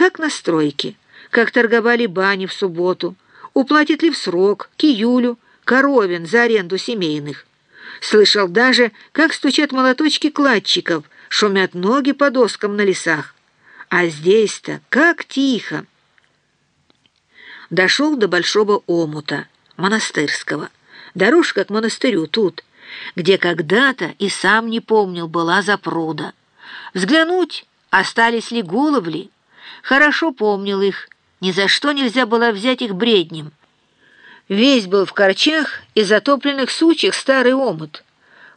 как на стройке, как торговали бани в субботу, уплатит ли в срок, к июлю, коровин за аренду семейных. Слышал даже, как стучат молоточки кладчиков, шумят ноги по доскам на лесах. А здесь-то как тихо! Дошел до большого омута, монастырского. Дорожка к монастырю тут, где когда-то и сам не помнил была запруда. Взглянуть, остались ли головли. Хорошо помнил их, ни за что нельзя было взять их бреднем. Весь был в корчах и затопленных сучьях старый омут.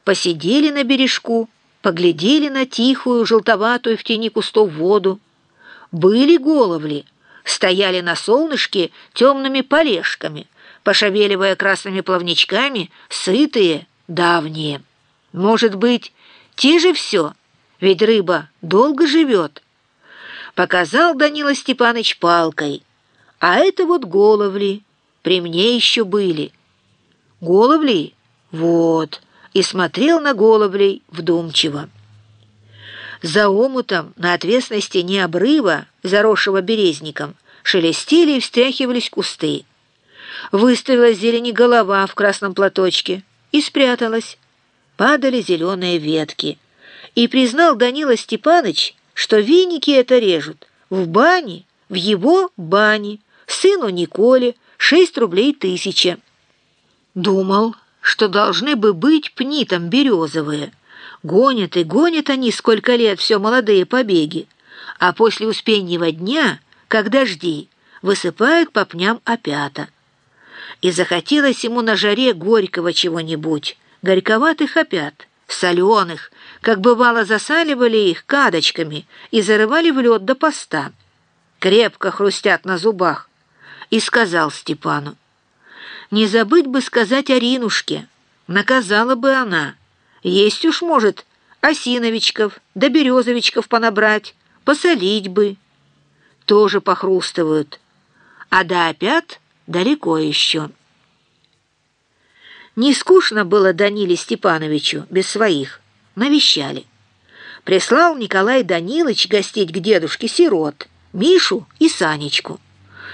Посидели на бережку, поглядели на тихую, желтоватую в тени кустов воду. Были головли, стояли на солнышке темными полежками, пошевеливая красными плавничками, сытые, давние. Может быть, те же все, ведь рыба долго живет. Показал Данила Степаныч палкой, а это вот головли, при мне еще были. Головли? Вот. И смотрел на головлей вдумчиво. За омутом на отвесной стене обрыва, заросшего березником, шелестели и встряхивались кусты. Выставилась зелени голова в красном платочке и спряталась. Падали зеленые ветки. И признал Данила Степаныч, что веники это режут в бане, в его бане, сыну Николе, шесть рублей тысяча. Думал, что должны бы быть пни там березовые. Гонят и гонят они сколько лет все молодые побеги, а после успеннего дня, как дожди, высыпают по пням опята. И захотелось ему на жаре горького чего-нибудь, горьковатых опят, соленых, как бывало засаливали их кадочками и зарывали в лед до поста. Крепко хрустят на зубах, и сказал Степану. «Не забыть бы сказать Аринушке, наказала бы она. Есть уж, может, осиновичков да березовичков понабрать, посолить бы. Тоже похрустывают, а до опят далеко еще». Не скучно было Даниле Степановичу без своих, навещали. Прислал Николай Данилович гостить к дедушке сирот, Мишу и Санечку.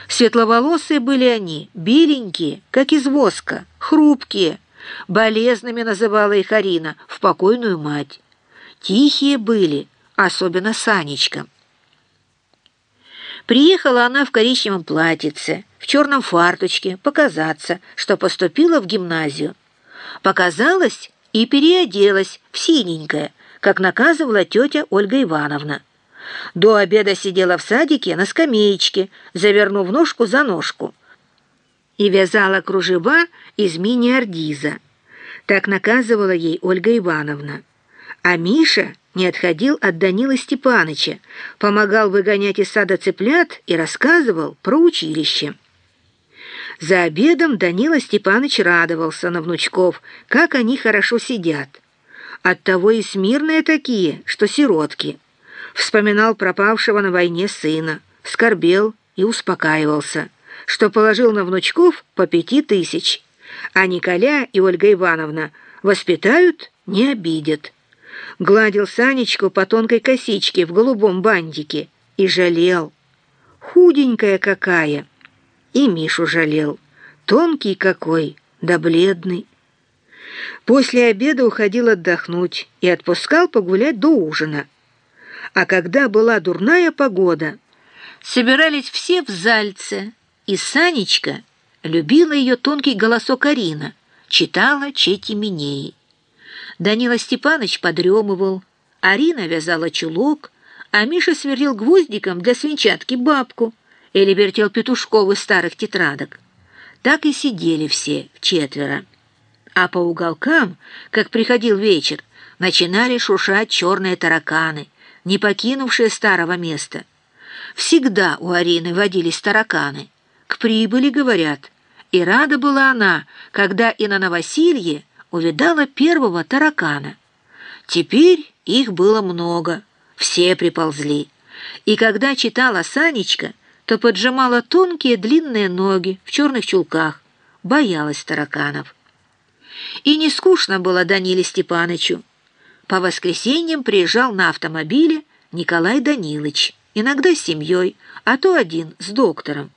Светловолосые были они, беленькие, как из воска, хрупкие. Болезными называла их Арина, в покойную мать. Тихие были, особенно Санечка. Приехала она в коричневом платьице, в черном фарточке, показаться, что поступила в гимназию. Показалась и переоделась в синенькое, как наказывала тетя Ольга Ивановна. До обеда сидела в садике на скамеечке, завернув ножку за ножку, и вязала кружева из мини-ардиза. Так наказывала ей Ольга Ивановна. А Миша не отходил от Данила Степаныча, помогал выгонять из сада цыплят и рассказывал про училище. За обедом Данила Степаныч радовался на внучков, как они хорошо сидят. Оттого и смирные такие, что сиротки вспоминал пропавшего на войне сына, скорбел и успокаивался, что положил на внучков по пяти тысяч, а Николя и Ольга Ивановна воспитают, не обидят. Гладил Санечку по тонкой косичке в голубом бантике и жалел. Худенькая какая. И Мишу жалел. Тонкий какой, да бледный. После обеда уходил отдохнуть и отпускал погулять до ужина. А когда была дурная погода, собирались все в Зальце, и Санечка любила ее тонкий голосок Арина, читала Чети Минеи. Данила Степанович подремывал, Арина вязала чулок, а Миша сверлил гвоздиком для свинчатки бабку или вертел петушков из старых тетрадок. Так и сидели все четверо. А по уголкам, как приходил вечер, начинали шушать черные тараканы — не покинувшие старого места. Всегда у Арины водились тараканы. К прибыли, говорят. И рада была она, когда и на новоселье увидала первого таракана. Теперь их было много, все приползли. И когда читала Санечка, то поджимала тонкие длинные ноги в черных чулках, боялась тараканов. И не скучно было Даниле Степанычу. По воскресеньям приезжал на автомобиле Николай Данилович. иногда с семьей, а то один с доктором.